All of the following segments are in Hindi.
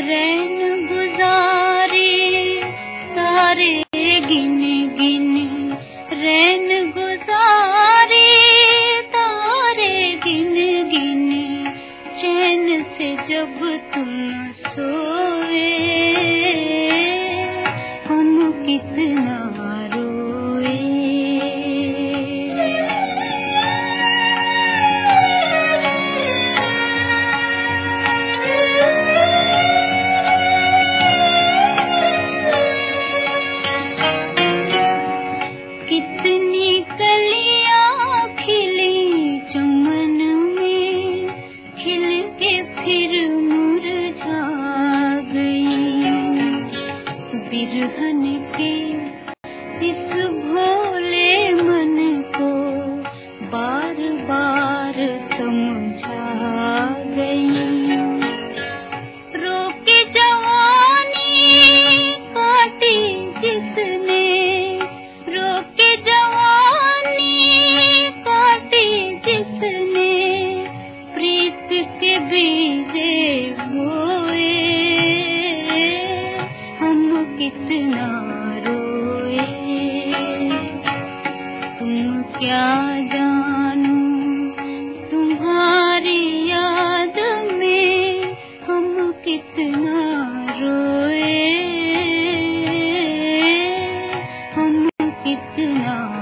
रैन गुजारे, सारे गिन गिन। रैन गुजारे, तारे गिन गिन। चैन से जब तुम सोए, हम कितना बिरहन के क्या जानू? तुम्हारी याद में हम कितना रोए? हम कितना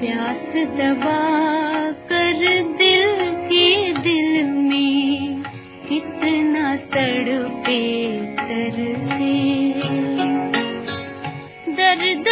प्यास दबा कर दिल के दिल में कितना तड़पे तरसे दर्द